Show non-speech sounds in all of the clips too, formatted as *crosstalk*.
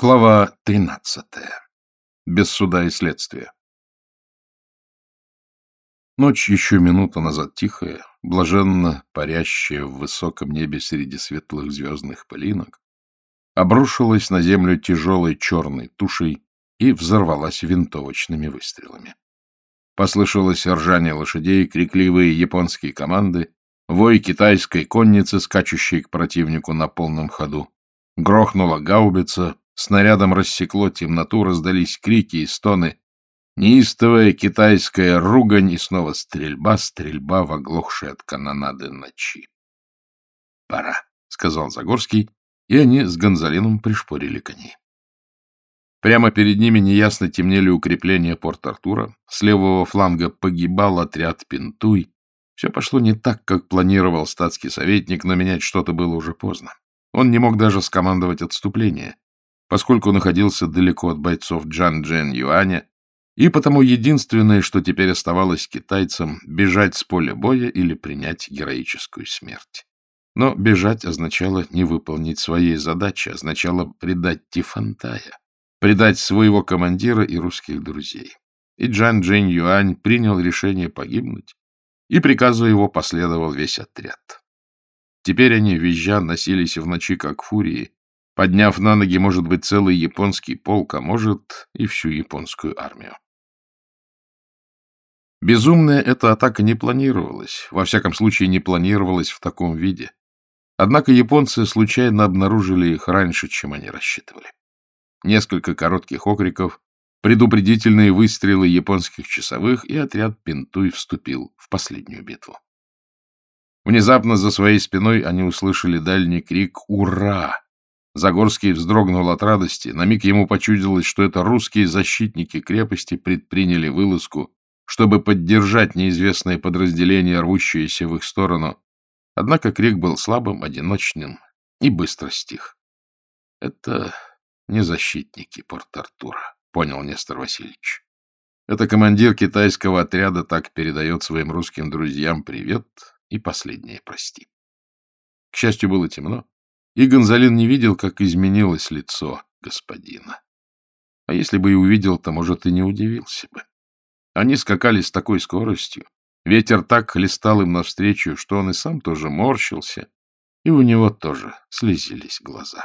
Глава тринадцатая. Без суда и следствия. Ночь еще минуту назад тихая, блаженно парящая в высоком небе среди светлых звездных пылинок, обрушилась на землю тяжелой черной тушей и взорвалась винтовочными выстрелами. Послышалось ржание лошадей, крикливые японские команды, вой китайской конницы, скачущей к противнику на полном ходу. Грохнула гаубица, Снарядом рассекло темноту, раздались крики и стоны. Неистовая китайская ругань и снова стрельба, стрельба в оглохшей от канонады ночи. — Пора, — сказал Загорский, и они с Гонзалином пришпорили коней. Прямо перед ними неясно темнели укрепления Порт-Артура, с левого фланга погибал отряд Пинтуй. Все пошло не так, как планировал статский советник, но менять что-то было уже поздно. Он не мог даже скомандовать отступление поскольку находился далеко от бойцов Джан Джен Юаня, и потому единственное, что теперь оставалось китайцам, бежать с поля боя или принять героическую смерть. Но бежать означало не выполнить своей задачи, означало предать Тифантая, предать своего командира и русских друзей. И Джан Джен Юань принял решение погибнуть, и приказу его последовал весь отряд. Теперь они, визжа, носились в ночи, как фурии, подняв на ноги, может быть, целый японский полк, а может, и всю японскую армию. Безумная эта атака не планировалась, во всяком случае не планировалась в таком виде. Однако японцы случайно обнаружили их раньше, чем они рассчитывали. Несколько коротких окриков, предупредительные выстрелы японских часовых, и отряд Пинтуй вступил в последнюю битву. Внезапно за своей спиной они услышали дальний крик «Ура!», Загорский вздрогнул от радости. На миг ему почудилось, что это русские защитники крепости предприняли вылазку, чтобы поддержать неизвестное подразделение, рвущееся в их сторону. Однако крик был слабым, одиночным и быстро стих. — Это не защитники Порт-Артура, — понял Нестор Васильевич. Это командир китайского отряда так передает своим русским друзьям привет и последнее прости. К счастью, было темно, и Гонзалин не видел, как изменилось лицо господина. А если бы и увидел, то, может, и не удивился бы. Они скакали с такой скоростью, ветер так хлестал им навстречу, что он и сам тоже морщился, и у него тоже слезились глаза.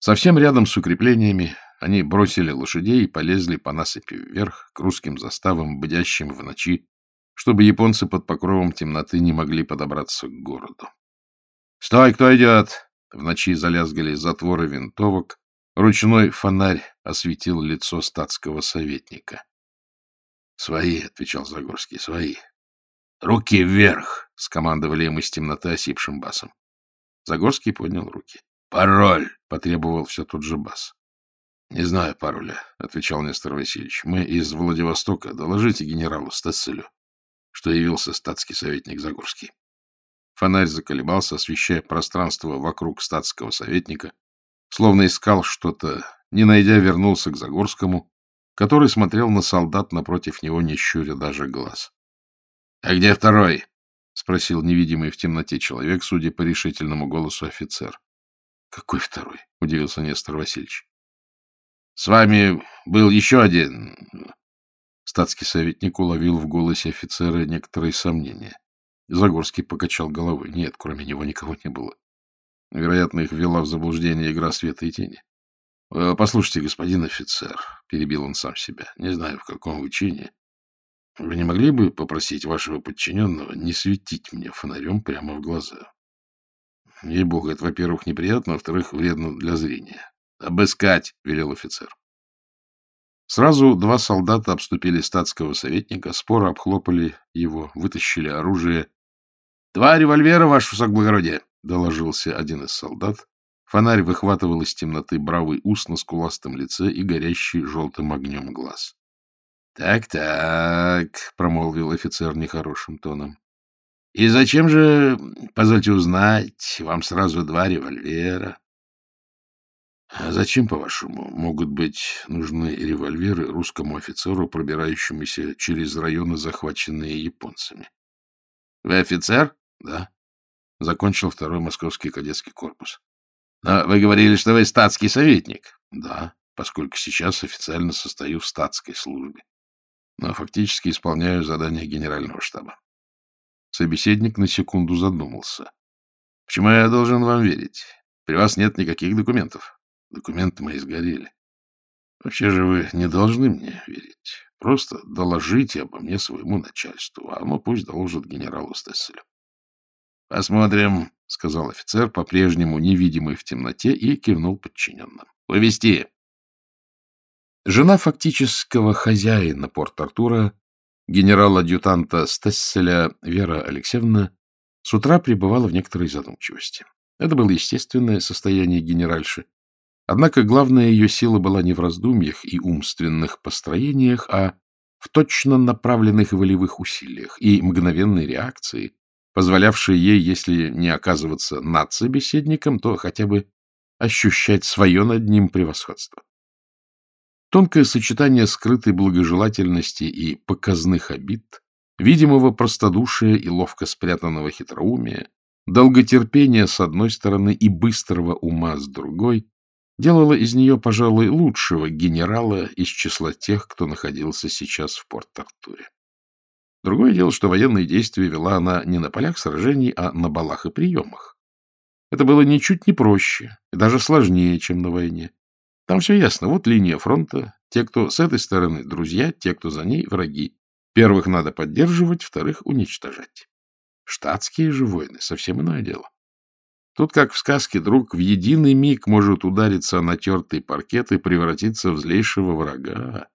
Совсем рядом с укреплениями они бросили лошадей и полезли по насыпи вверх к русским заставам, бдящим в ночи, чтобы японцы под покровом темноты не могли подобраться к городу. — Стой, кто идет! В ночи залязгали затворы винтовок. Ручной фонарь осветил лицо статского советника. — Свои, — отвечал Загорский, — свои. — Руки вверх! — скомандовали им из темноты осипшим басом. Загорский поднял руки. — Пароль! — потребовал все тот же бас. — Не знаю пароля, — отвечал Нестор Васильевич. — Мы из Владивостока. Доложите генералу Стасселю, что явился статский советник Загорский. Фонарь заколебался, освещая пространство вокруг статского советника, словно искал что-то, не найдя, вернулся к Загорскому, который смотрел на солдат напротив него, не щуря даже глаз. — А где второй? — спросил невидимый в темноте человек, судя по решительному голосу офицер. — Какой второй? — удивился Нестор Васильевич. — С вами был еще один... Статский советник уловил в голосе офицера некоторые сомнения. Загорский покачал головой. Нет, кроме него никого не было. Вероятно, их ввела в заблуждение игра света и тени. «Э, — Послушайте, господин офицер, — перебил он сам себя, — не знаю, в каком чине. Вы не могли бы попросить вашего подчиненного не светить мне фонарем прямо в глаза? Ей-богу, это, во-первых, неприятно, во-вторых, вредно для зрения. — Обыскать! — велел офицер. Сразу два солдата обступили статского советника, споро обхлопали его, вытащили оружие — Два револьвера, ваше высокоблагородие, — доложился один из солдат. Фонарь выхватывал из темноты бравый ус на скуластом лице и горящий желтым огнем глаз. «Так, — Так-так, — промолвил офицер нехорошим тоном. — И зачем же, позвольте узнать, вам сразу два револьвера? — А зачем, по-вашему, могут быть нужны револьверы русскому офицеру, пробирающемуся через районы, захваченные японцами? — Вы офицер? — Да. Закончил второй московский кадетский корпус. — Но вы говорили, что вы статский советник. — Да, поскольку сейчас официально состою в статской службе. Но фактически исполняю задания генерального штаба. Собеседник на секунду задумался. — Почему я должен вам верить? При вас нет никаких документов. Документы мои сгорели. Вообще же вы не должны мне верить. Просто доложите обо мне своему начальству, а оно пусть доложит генералу Стесселю. — Посмотрим, — сказал офицер, по-прежнему невидимый в темноте, и кивнул подчиненным. — Повести. Жена фактического хозяина Порт-Артура, генерал-адъютанта Стесселя Вера Алексеевна, с утра пребывала в некоторой задумчивости. Это было естественное состояние генеральши, Однако главная ее сила была не в раздумьях и умственных построениях, а в точно направленных волевых усилиях и мгновенной реакции, позволявшей ей, если не оказываться над собеседником, то хотя бы ощущать свое над ним превосходство. Тонкое сочетание скрытой благожелательности и показных обид, видимого простодушия и ловко спрятанного хитроумия, долготерпения с одной стороны и быстрого ума с другой делала из нее, пожалуй, лучшего генерала из числа тех, кто находился сейчас в Порт-Артуре. Другое дело, что военные действия вела она не на полях сражений, а на балах и приемах. Это было ничуть не проще и даже сложнее, чем на войне. Там все ясно. Вот линия фронта. Те, кто с этой стороны друзья, те, кто за ней враги. Первых надо поддерживать, вторых уничтожать. Штатские же войны — совсем иное дело. Тут, как в сказке, друг в единый миг может удариться о натертый паркет и превратиться в злейшего врага,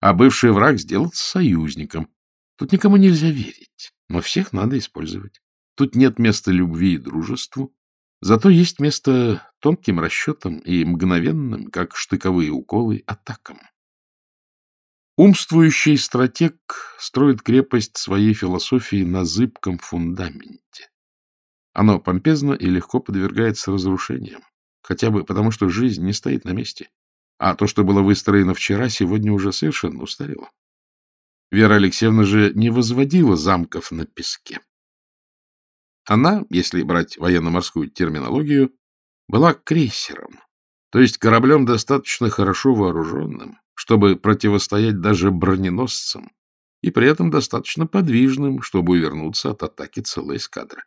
а бывший враг сделаться союзником. Тут никому нельзя верить, но всех надо использовать. Тут нет места любви и дружеству, зато есть место тонким расчетам и мгновенным, как штыковые уколы, атакам. Умствующий стратег строит крепость своей философии на зыбком фундаменте. Оно помпезно и легко подвергается разрушениям, хотя бы потому, что жизнь не стоит на месте, а то, что было выстроено вчера, сегодня уже совершенно устарело. Вера Алексеевна же не возводила замков на песке. Она, если брать военно-морскую терминологию, была крейсером, то есть кораблем достаточно хорошо вооруженным, чтобы противостоять даже броненосцам, и при этом достаточно подвижным, чтобы увернуться от атаки целой эскадры.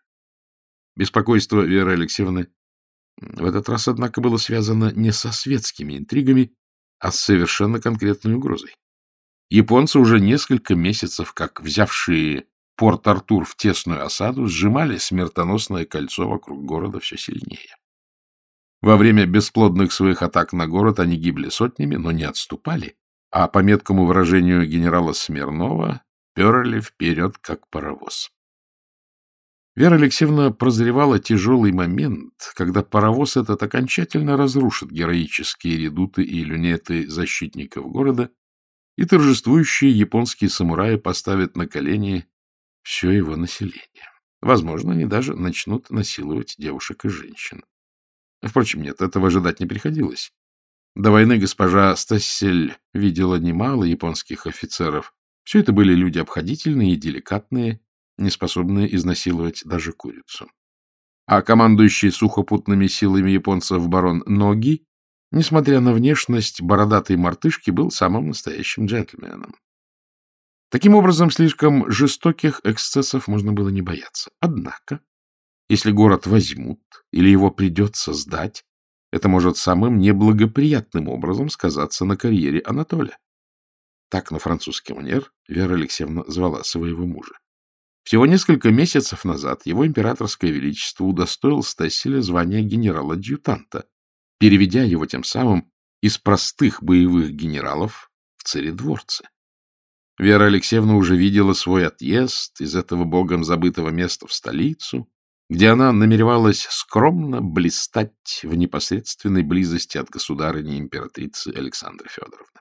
Беспокойство Веры Алексеевны в этот раз, однако, было связано не со светскими интригами, а с совершенно конкретной угрозой. Японцы уже несколько месяцев, как взявшие Порт-Артур в тесную осаду, сжимали смертоносное кольцо вокруг города все сильнее. Во время бесплодных своих атак на город они гибли сотнями, но не отступали, а, по меткому выражению генерала Смирнова, перли вперед, как паровоз. Вера Алексеевна прозревала тяжелый момент, когда паровоз этот окончательно разрушит героические редуты и люнеты защитников города, и торжествующие японские самураи поставят на колени все его население. Возможно, они даже начнут насиловать девушек и женщин. Впрочем, нет, этого ожидать не приходилось. До войны госпожа Стассель видела немало японских офицеров. Все это были люди обходительные и деликатные, не способные изнасиловать даже курицу. А командующий сухопутными силами японцев барон Ноги, несмотря на внешность бородатой мартышки, был самым настоящим джентльменом. Таким образом, слишком жестоких эксцессов можно было не бояться. Однако, если город возьмут или его придется сдать, это может самым неблагоприятным образом сказаться на карьере Анатолия. Так на французский манер Вера Алексеевна звала своего мужа. Всего несколько месяцев назад его императорское величество удостоил Стесселя звания генерала-адъютанта, переведя его тем самым из простых боевых генералов в царедворцы. Вера Алексеевна уже видела свой отъезд из этого богом забытого места в столицу, где она намеревалась скромно блистать в непосредственной близости от государыни императрицы Александры Федоровны.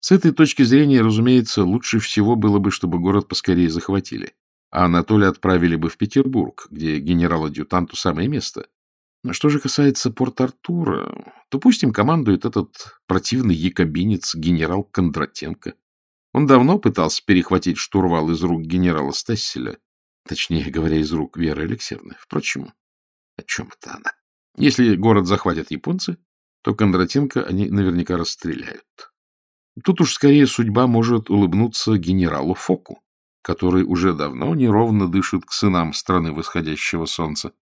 С этой точки зрения, разумеется, лучше всего было бы, чтобы город поскорее захватили, а Анатолия отправили бы в Петербург, где генерал-адъютанту самое место. Но что же касается Порт-Артура, то пусть им командует этот противный якобинец генерал Кондратенко. Он давно пытался перехватить штурвал из рук генерала Стесселя, точнее говоря, из рук Веры Алексеевны. Впрочем, о чем это она? Если город захватят японцы, то Кондратенко они наверняка расстреляют. Тут уж скорее судьба может улыбнуться генералу Фоку, который уже давно неровно дышит к сынам страны восходящего солнца.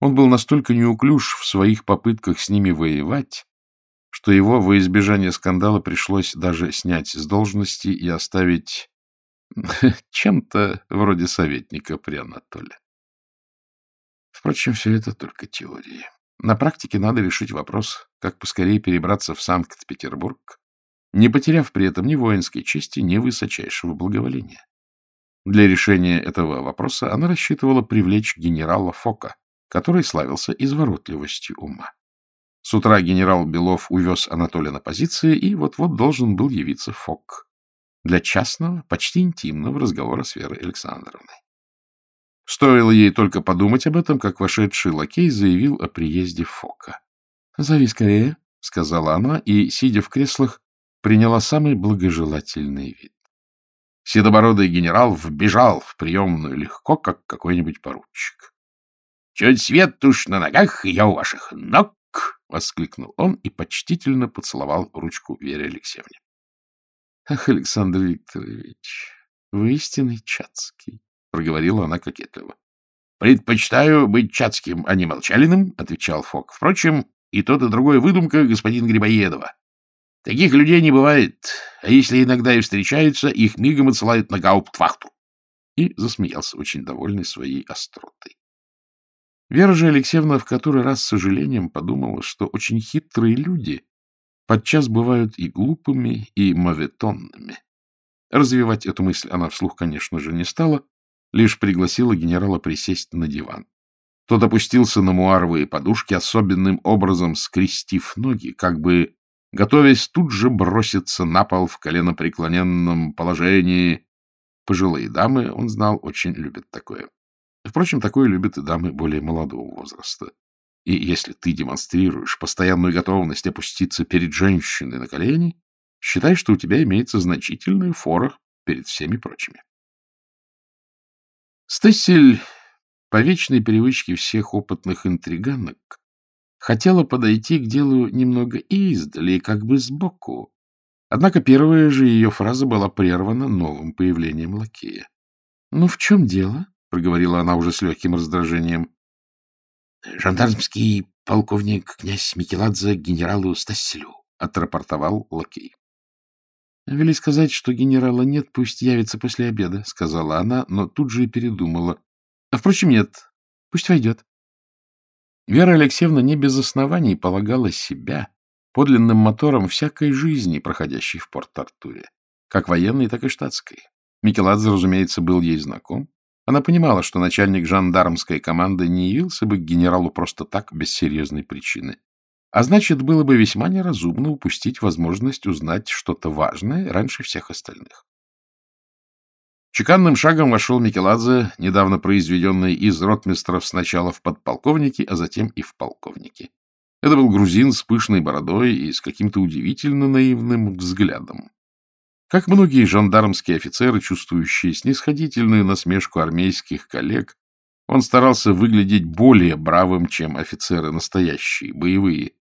Он был настолько неуклюж в своих попытках с ними воевать, что его во избежание скандала пришлось даже снять с должности и оставить *laughs* чем-то вроде советника при Анатоле. Впрочем, все это только теории. На практике надо решить вопрос, как поскорее перебраться в Санкт-Петербург, не потеряв при этом ни воинской чести, ни высочайшего благоволения. Для решения этого вопроса она рассчитывала привлечь генерала Фока, который славился изворотливостью ума. С утра генерал Белов увез Анатолия на позиции, и вот-вот должен был явиться Фок для частного, почти интимного разговора с Верой Александровной. Стоило ей только подумать об этом, как вошедший лакей заявил о приезде Фока. — Зови скорее, — сказала она, и, сидя в креслах, приняла самый благожелательный вид. Седобородый генерал вбежал в приемную легко, как какой-нибудь поручик. — Чуть свет уж на ногах, я у ваших ног! — воскликнул он и почтительно поцеловал ручку Вере Алексеевне. — Ах, Александр Викторович, вы истинный Чацкий, — проговорила она кокетливо. — Предпочитаю быть Чацким, а не Молчалиным, — отвечал Фок. — Впрочем, и тот, и другой выдумка господина Грибоедова. Таких людей не бывает, а если иногда и встречаются, их мигом отсылают на гауптвахту. И засмеялся, очень довольный своей остротой. Вера же Алексеевна в который раз с сожалением подумала, что очень хитрые люди подчас бывают и глупыми, и моветонными. Развивать эту мысль она вслух, конечно же, не стала, лишь пригласила генерала присесть на диван. Тот опустился на муаровые подушки, особенным образом скрестив ноги, как бы готовясь тут же броситься на пол в коленопреклоненном положении. Пожилые дамы, он знал, очень любят такое. Впрочем, такое любят дамы более молодого возраста. И если ты демонстрируешь постоянную готовность опуститься перед женщиной на колени, считай, что у тебя имеется значительная фора перед всеми прочими. Стессель, по вечной привычке всех опытных интриганок, хотела подойти к делу немного издали, как бы сбоку. Однако первая же ее фраза была прервана новым появлением лакея. — Ну, в чем дело? — проговорила она уже с легким раздражением. — Жандармский полковник князь Микеладзе генералу Стасселю, — отрапортовал лакей. — Вели сказать, что генерала нет, пусть явится после обеда, — сказала она, но тут же и передумала. — А, впрочем, нет, пусть войдет. Вера Алексеевна не без оснований полагала себя подлинным мотором всякой жизни, проходящей в Порт-Артуре, как военной, так и штатской. Микеладзе, разумеется, был ей знаком, она понимала, что начальник жандармской команды не явился бы к генералу просто так, без серьезной причины. А значит, было бы весьма неразумно упустить возможность узнать что-то важное раньше всех остальных. Чеканным шагом вошел Микеладзе, недавно произведенный из ротмистров сначала в подполковники, а затем и в полковники. Это был грузин с пышной бородой и с каким-то удивительно наивным взглядом. Как многие жандармские офицеры, чувствующие снисходительную насмешку армейских коллег, он старался выглядеть более бравым, чем офицеры настоящие, боевые,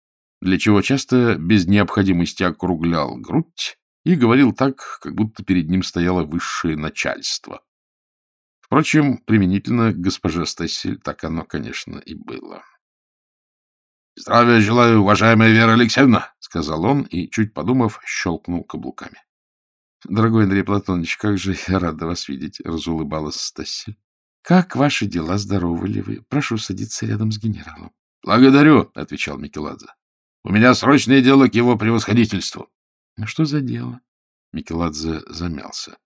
для чего часто без необходимости округлял грудь и говорил так, как будто перед ним стояло высшее начальство. Впрочем, применительно к госпоже Стассель так оно, конечно, и было. — Здравия желаю, уважаемая Вера Алексеевна, — сказал он и, чуть подумав, щелкнул каблуками. — Дорогой Андрей Платонович, как же я рада вас видеть, — разулыбалась Стасси. — Как ваши дела, здоровы ли вы? Прошу садиться рядом с генералом. — Благодарю, — отвечал Микеладзе. — У меня срочное дело к его превосходительству. — Что за дело? Микеладзе замялся.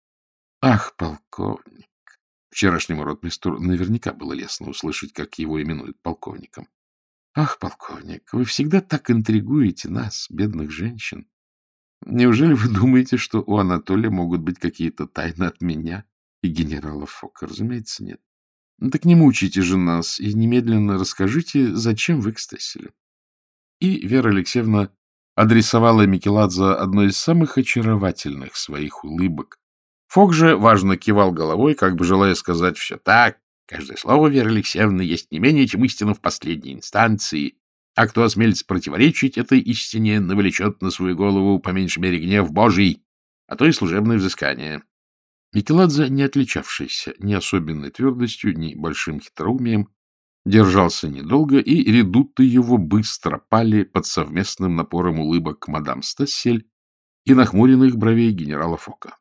— Ах, полковник! Вчерашнему ротмистру наверняка было лестно услышать, как его именуют полковником. — Ах, полковник, вы всегда так интригуете нас, бедных женщин. Неужели вы думаете, что у Анатолия могут быть какие-то тайны от меня и генерала Фока? Разумеется, нет. Ну, так не мучайте же нас и немедленно расскажите, зачем вы к Стесселю. И Вера Алексеевна адресовала Микеладзе одной из самых очаровательных своих улыбок. Фок же важно кивал головой, как бы желая сказать все так, Каждое слово Веры Алексеевны есть не менее, чем истина в последней инстанции, а кто осмелится противоречить этой истине, навлечет на свою голову по меньшей мере гнев Божий, а то и служебное взыскание. Микеладзе, не отличавшийся ни особенной твердостью, ни большим хитроумием, держался недолго, и редуты его быстро пали под совместным напором улыбок мадам Стассель и нахмуренных бровей генерала Фока.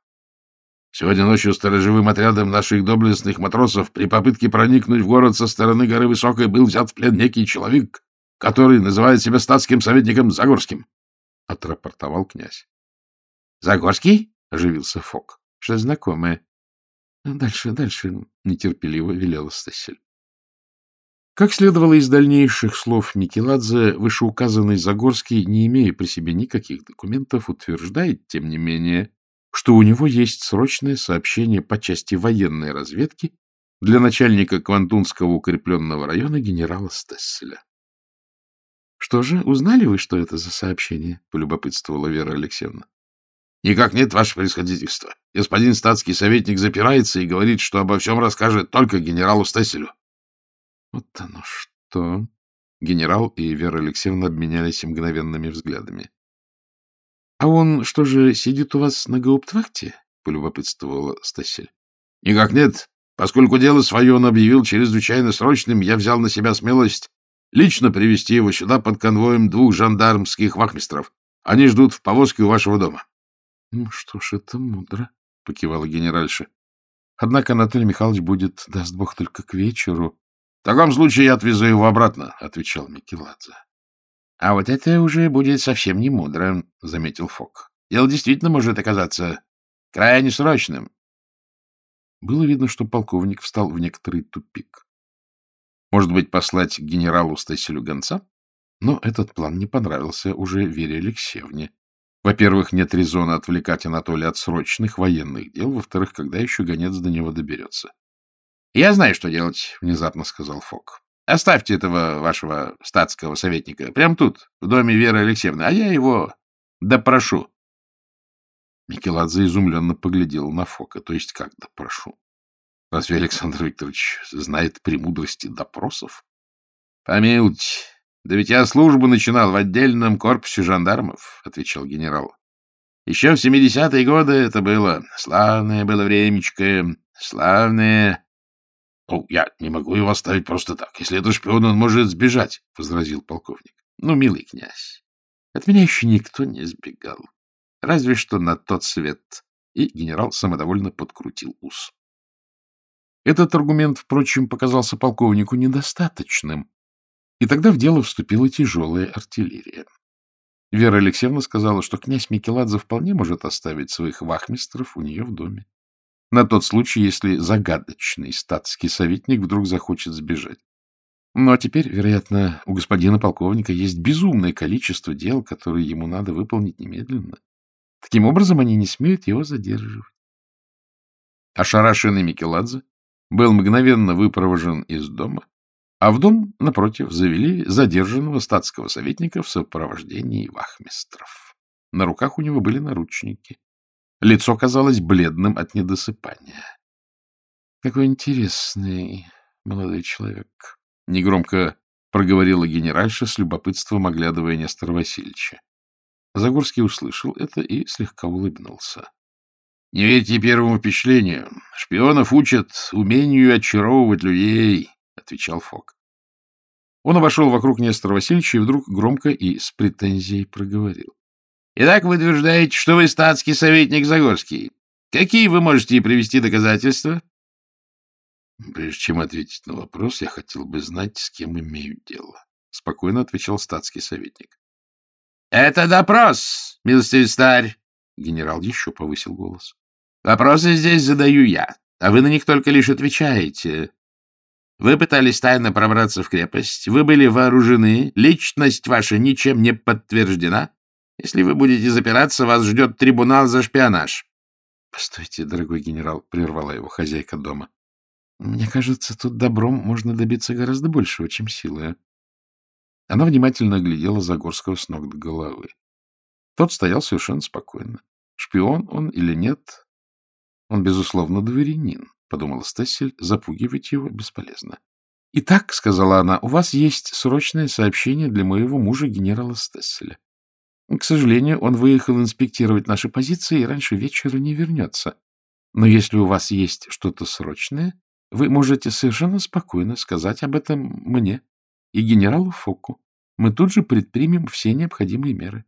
Сегодня ночью сторожевым отрядом наших доблестных матросов при попытке проникнуть в город со стороны горы Высокой был взят в плен некий человек, который называет себя статским советником Загорским, — отрапортовал князь. — Загорский? — оживился Фок. — Что знакомое. — Дальше, дальше, — нетерпеливо велела Стассель. Как следовало из дальнейших слов Микеладзе, вышеуказанный Загорский, не имея при себе никаких документов, утверждает, тем не менее, что у него есть срочное сообщение по части военной разведки для начальника Квантунского укрепленного района генерала Стесселя. — Что же, узнали вы, что это за сообщение? — полюбопытствовала Вера Алексеевна. — Никак нет, ваше происходительство. Господин статский советник запирается и говорит, что обо всем расскажет только генералу Стесселю. — Вот оно что! Генерал и Вера Алексеевна обменялись мгновенными взглядами. — А он что же, сидит у вас на гауптвахте? — полюбопытствовала Стасель. — Никак нет. Поскольку дело свое он объявил чрезвычайно срочным, я взял на себя смелость лично привести его сюда под конвоем двух жандармских вахмистров. Они ждут в повозке у вашего дома. — Ну что ж, это мудро, — покивала генеральша. — Однако Анатолий Михайлович будет, даст бог, только к вечеру. — В таком случае я отвезу его обратно, — отвечал Микеладзе. — А вот это уже будет совсем не мудро, — заметил Фок. — Дело действительно может оказаться крайне срочным. Было видно, что полковник встал в некоторый тупик. Может быть, послать генералу Стаселю гонца? Но этот план не понравился уже Вере Алексеевне. Во-первых, нет резона отвлекать Анатолия от срочных военных дел. Во-вторых, когда еще гонец до него доберется? — Я знаю, что делать, — внезапно сказал Фок. Оставьте этого вашего статского советника прямо тут, в доме Веры Алексеевны, а я его допрошу. Микеладзе изумленно поглядел на Фока, то есть как допрошу. Разве Александр Викторович знает премудрости допросов? — Помилуйте, да ведь я службу начинал в отдельном корпусе жандармов, — отвечал генерал. — Еще в семидесятые годы это было. Славное было времечко, славное... — Ну, я не могу его оставить просто так. Если это шпион, он может сбежать, — возразил полковник. — Ну, милый князь, от меня еще никто не сбегал. Разве что на тот свет. И генерал самодовольно подкрутил ус. Этот аргумент, впрочем, показался полковнику недостаточным, и тогда в дело вступила тяжелая артиллерия. Вера Алексеевна сказала, что князь Микеладзе вполне может оставить своих вахмистров у нее в доме на тот случай, если загадочный статский советник вдруг захочет сбежать. Но теперь, вероятно, у господина полковника есть безумное количество дел, которые ему надо выполнить немедленно. Таким образом, они не смеют его задерживать. Ошарашенный Микеладзе был мгновенно выпровожен из дома, а в дом, напротив, завели задержанного статского советника в сопровождении вахмистров. На руках у него были наручники. Лицо казалось бледным от недосыпания. — Какой интересный молодой человек! — негромко проговорила генеральша с любопытством, оглядывая Нестора Васильевича. Загорский услышал это и слегка улыбнулся. — Не верьте первому впечатлению. Шпионов учат умению очаровывать людей, — отвечал Фок. Он обошел вокруг Нестора Васильевича и вдруг громко и с претензией проговорил. Итак, вы утверждаете, что вы статский советник Загорский. Какие вы можете привести доказательства? Прежде чем ответить на вопрос, я хотел бы знать, с кем имею дело. Спокойно отвечал статский советник. — Это допрос, милостивый старь. Генерал еще повысил голос. — Вопросы здесь задаю я, а вы на них только лишь отвечаете. Вы пытались тайно пробраться в крепость, вы были вооружены, личность ваша ничем не подтверждена, если вы будете запираться, вас ждет трибунал за шпионаж. — Постойте, дорогой генерал, — прервала его хозяйка дома. — Мне кажется, тут добром можно добиться гораздо большего, чем силой. Она внимательно глядела Загорского с ног до головы. Тот стоял совершенно спокойно. Шпион он или нет, он, безусловно, дворянин. — подумала Стессель, — запугивать его бесполезно. — Итак, — сказала она, — у вас есть срочное сообщение для моего мужа, генерала Стесселя. К сожалению, он выехал инспектировать наши позиции и раньше вечера не вернется. Но если у вас есть что-то срочное, вы можете совершенно спокойно сказать об этом мне и генералу Фоку. Мы тут же предпримем все необходимые меры.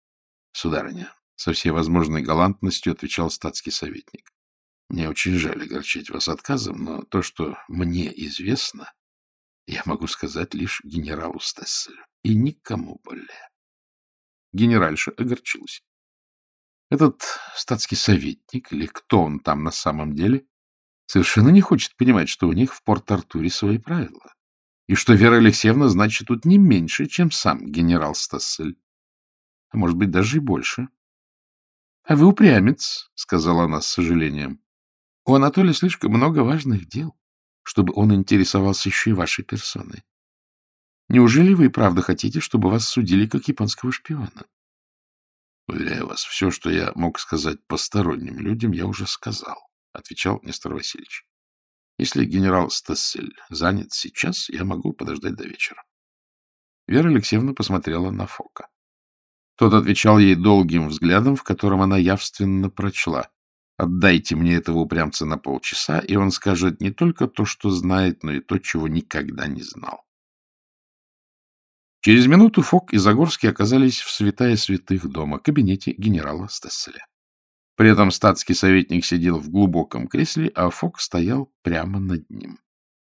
— Сударыня, — со всей возможной галантностью отвечал статский советник, — мне очень жаль огорчить вас отказом, но то, что мне известно, я могу сказать лишь генералу Стесселю и никому более. Генеральша огорчилась. Этот статский советник, или кто он там на самом деле, совершенно не хочет понимать, что у них в Порт-Артуре свои правила, и что Вера Алексеевна значит тут не меньше, чем сам генерал Стассель, а может быть даже и больше. — А вы упрямец, — сказала она с сожалением. — У Анатолия слишком много важных дел, чтобы он интересовался еще и вашей персоной. Неужели вы и правда хотите, чтобы вас судили как японского шпиона? Уверяю вас, все, что я мог сказать посторонним людям, я уже сказал, — отвечал Нестор Васильевич. Если генерал Стассель занят сейчас, я могу подождать до вечера. Вера Алексеевна посмотрела на Фока. Тот отвечал ей долгим взглядом, в котором она явственно прочла. «Отдайте мне этого упрямца на полчаса, и он скажет не только то, что знает, но и то, чего никогда не знал». Через минуту Фок и Загорский оказались в святая святых дома, кабинете генерала Стесселя. При этом статский советник сидел в глубоком кресле, а Фок стоял прямо над ним.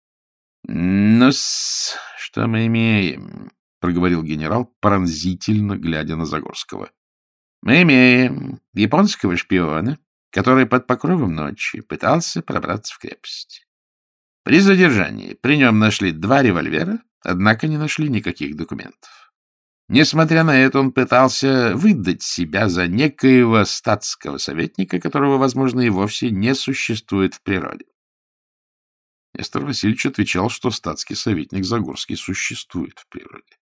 — Ну, что мы имеем? — проговорил генерал, пронзительно глядя на Загорского. — Мы имеем японского шпиона, который под покровом ночи пытался пробраться в крепость. При задержании при нем нашли два револьвера, Однако не нашли никаких документов. Несмотря на это, он пытался выдать себя за некоего статского советника, которого, возможно, и вовсе не существует в природе. Нестор Васильевич отвечал, что статский советник Загорский существует в природе.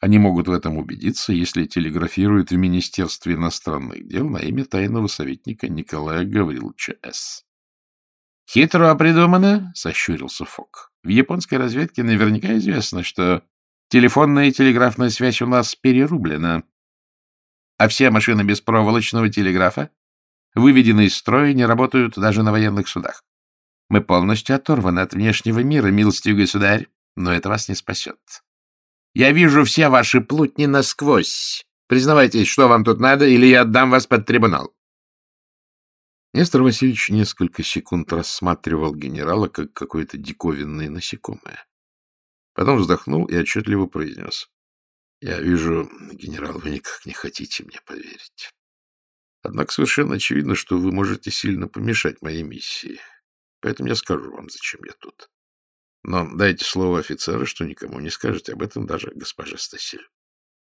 Они могут в этом убедиться, если телеграфируют в Министерстве иностранных дел на имя тайного советника Николая Гавриловича С. — Хитро придумано, — сощурился Фок. — В японской разведке наверняка известно, что телефонная и телеграфная связь у нас перерублена, а все машины беспроволочного телеграфа выведены из строя не работают даже на военных судах. Мы полностью оторваны от внешнего мира, милостивый государь, но это вас не спасет. Я вижу все ваши плутни насквозь. Признавайтесь, что вам тут надо, или я отдам вас под трибунал. Нестор Васильевич несколько секунд рассматривал генерала как какое-то диковинное насекомое. Потом вздохнул и отчетливо произнес. — Я вижу, генерал, вы никак не хотите мне поверить. Однако совершенно очевидно, что вы можете сильно помешать моей миссии. Поэтому я скажу вам, зачем я тут. Но дайте слово офицера, что никому не скажете об этом даже госпоже Стасиль.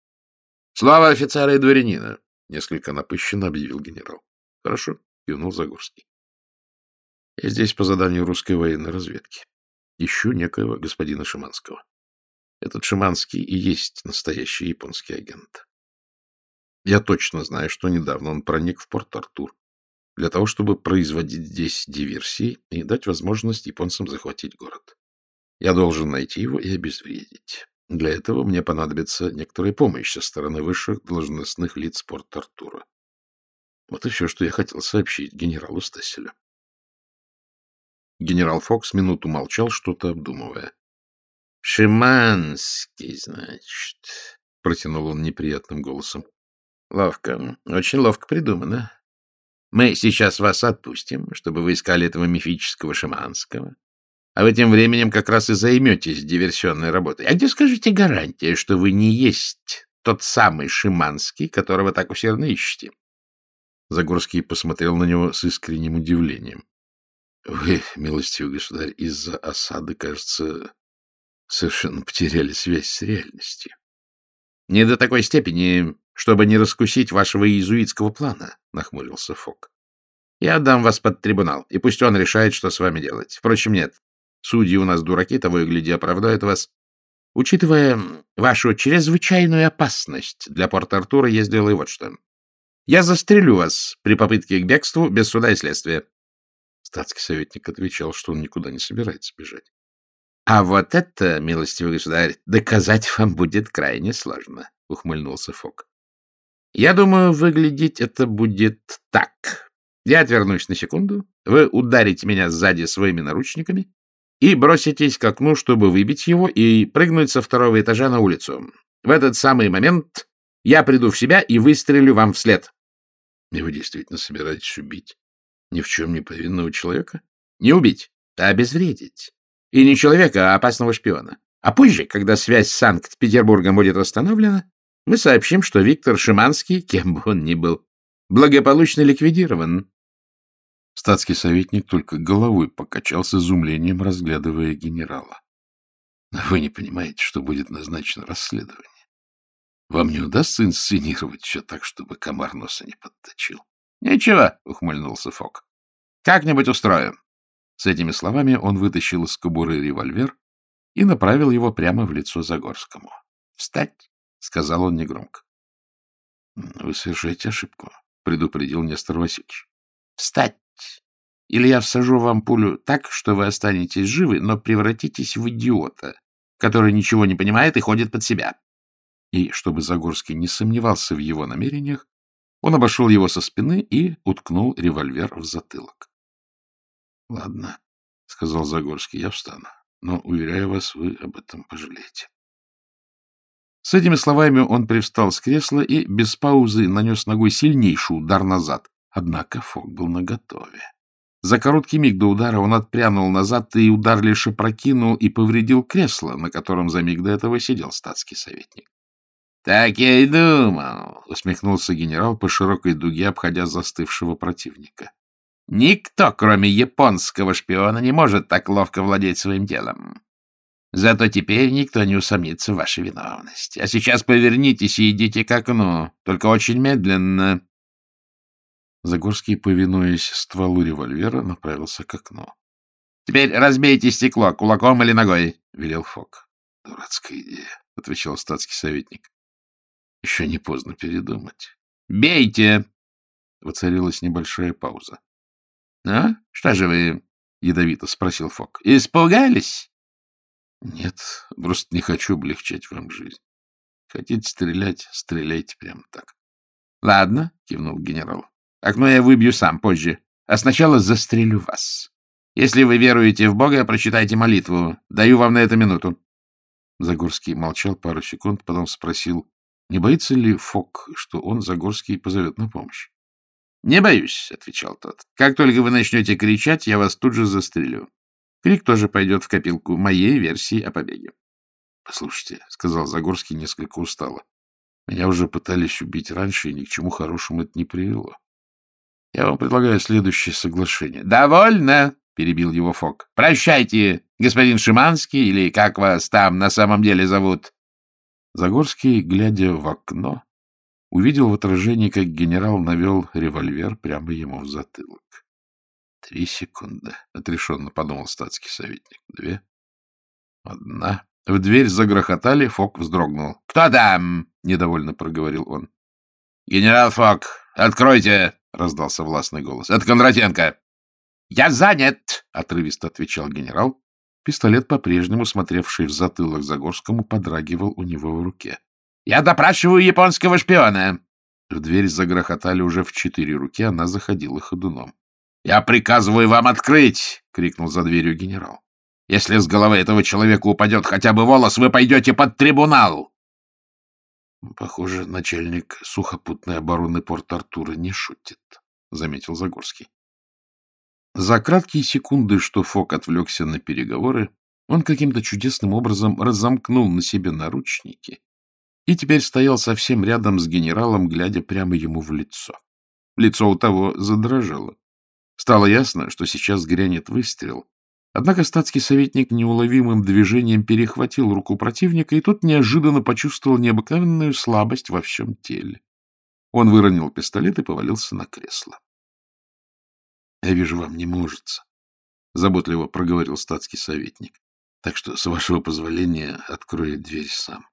— Слово офицера и дворянина! — несколько напыщенно объявил генерал. — Хорошо кивнул Загорский. Я здесь по заданию русской военной разведки. Ищу некоего господина Шиманского. Этот Шиманский и есть настоящий японский агент. Я точно знаю, что недавно он проник в Порт-Артур для того, чтобы производить здесь диверсии и дать возможность японцам захватить город. Я должен найти его и обезвредить. Для этого мне понадобится некоторая помощь со стороны высших должностных лиц Порт-Артура. Вот и все, что я хотел сообщить генералу Стасселю. Генерал Фокс минуту молчал, что-то обдумывая. — Шиманский, значит, — протянул он неприятным голосом. — Ловко, очень ловко придумано. Мы сейчас вас отпустим, чтобы вы искали этого мифического Шиманского, а вы тем временем как раз и займетесь диверсионной работой. А где, скажите, гарантия, что вы не есть тот самый Шиманский, которого так усердно ищете? Загорский посмотрел на него с искренним удивлением. — Вы, милостивый государь, из-за осады, кажется, совершенно потеряли связь с реальностью. — Не до такой степени, чтобы не раскусить вашего иезуитского плана, — нахмурился Фок. — Я отдам вас под трибунал, и пусть он решает, что с вами делать. Впрочем, нет. Судьи у нас дураки, того и гляди оправдают вас. Учитывая вашу чрезвычайную опасность для Порт-Артура, я сделаю вот что. Я застрелю вас при попытке к бегству без суда и следствия. Статский советник отвечал, что он никуда не собирается бежать. — А вот это, милостивый государь, доказать вам будет крайне сложно, — ухмыльнулся Фок. — Я думаю, выглядеть это будет так. Я отвернусь на секунду, вы ударите меня сзади своими наручниками и броситесь к окну, чтобы выбить его и прыгнуть со второго этажа на улицу. В этот самый момент я приду в себя и выстрелю вам вслед. — И вы действительно собираетесь убить ни в чем не повинного человека? — Не убить, а обезвредить. И не человека, а опасного шпиона. А позже, когда связь с Санкт-Петербургом будет восстановлена, мы сообщим, что Виктор Шиманский, кем бы он ни был, благополучно ликвидирован. Статский советник только головой покачал с изумлением, разглядывая генерала. — Вы не понимаете, что будет назначено расследование. Вам не удастся инсценировать все так, чтобы комар носа не подточил? — Ничего, — ухмыльнулся Фок. — Как-нибудь устроим. С этими словами он вытащил из кобуры револьвер и направил его прямо в лицо Загорскому. — Встать, — сказал он негромко. — Вы совершаете ошибку, — предупредил Нестор Васильевич. — Встать! Или я всажу вам пулю так, что вы останетесь живы, но превратитесь в идиота, который ничего не понимает и ходит под себя. И, чтобы Загорский не сомневался в его намерениях, он обошел его со спины и уткнул револьвер в затылок. — Ладно, — сказал Загорский, — я встану. Но, уверяю вас, вы об этом пожалеете. С этими словами он привстал с кресла и без паузы нанес ногой сильнейший удар назад. Однако Фок был наготове. За короткий миг до удара он отпрянул назад, и удар лишь опрокинул и повредил кресло, на котором за миг до этого сидел статский советник. — Так я и думал, — усмехнулся генерал по широкой дуге, обходя застывшего противника. — Никто, кроме японского шпиона, не может так ловко владеть своим телом. Зато теперь никто не усомнится в вашей виновности. А сейчас повернитесь и идите к окну, только очень медленно. Загорский, повинуясь стволу револьвера, направился к окну. — Теперь разбейте стекло кулаком или ногой, — велел Фок. — Дурацкая идея, — отвечал статский советник. — Еще не поздно передумать. — Бейте! Воцарилась небольшая пауза. — А? Что же вы? — ядовито спросил Фок. — Испугались? — Нет, просто не хочу облегчать вам жизнь. Хотите стрелять — стреляйте прямо так. — Ладно, — кивнул генерал. — Окно я выбью сам позже. А сначала застрелю вас. Если вы веруете в Бога, прочитайте молитву. Даю вам на это минуту. Загорский молчал пару секунд, потом спросил, не боится ли Фок, что он, Загорский, позовет на помощь? — Не боюсь, — отвечал тот. — Как только вы начнете кричать, я вас тут же застрелю. Крик тоже пойдет в копилку моей версии о побеге. — Послушайте, — сказал Загорский несколько устало, — меня уже пытались убить раньше, и ни к чему хорошему это не привело. Я вам предлагаю следующее соглашение. — Довольно, — перебил его Фок. — Прощайте, господин Шиманский, или как вас там на самом деле зовут. Загорский, глядя в окно, увидел в отражении, как генерал навел револьвер прямо ему в затылок. Три секунды, — отрешенно подумал статский советник. Две. Одна. В дверь загрохотали, Фок вздрогнул. — Кто там? — недовольно проговорил он. — Генерал Фок, откройте! — раздался властный голос. — Это Кондратенко. — Я занят! — отрывисто отвечал генерал Пистолет, по-прежнему смотревший в затылок Загорскому, подрагивал у него в руке. — Я допрашиваю японского шпиона! В дверь загрохотали уже в четыре руки, она заходила ходуном. — Я приказываю вам открыть! — крикнул за дверью генерал. — Если с головы этого человека упадет хотя бы волос, вы пойдете под трибунал! — Похоже, начальник сухопутной обороны Порт-Артура не шутит, — заметил Загорский. За краткие секунды, что Фок отвлекся на переговоры, он каким-то чудесным образом разомкнул на себе наручники и теперь стоял совсем рядом с генералом, глядя прямо ему в лицо. Лицо у того задрожало. Стало ясно, что сейчас грянет выстрел. Однако статский советник неуловимым движением перехватил руку противника, и тот неожиданно почувствовал необыкновенную слабость во всем теле. Он выронил пистолет и повалился на кресло. — Я вижу, вам не можется, — заботливо проговорил статский советник. — Так что, с вашего позволения, открою дверь сам.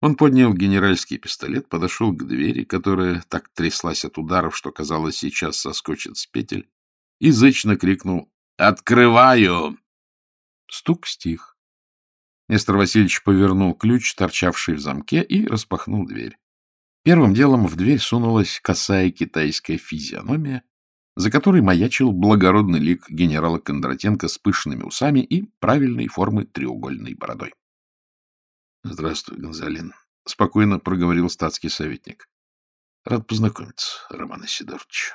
Он поднял генеральский пистолет, подошел к двери, которая так тряслась от ударов, что, казалось, сейчас соскочит с петель, и зычно крикнул «Открываю!». Стук стих. Нестор Васильевич повернул ключ, торчавший в замке, и распахнул дверь. Первым делом в дверь сунулась косая китайская физиономия, за которой маячил благородный лик генерала Кондратенко с пышными усами и правильной формы треугольной бородой. — Здравствуй, Гонзалин, — спокойно проговорил статский советник. — Рад познакомиться, Роман Исидорович.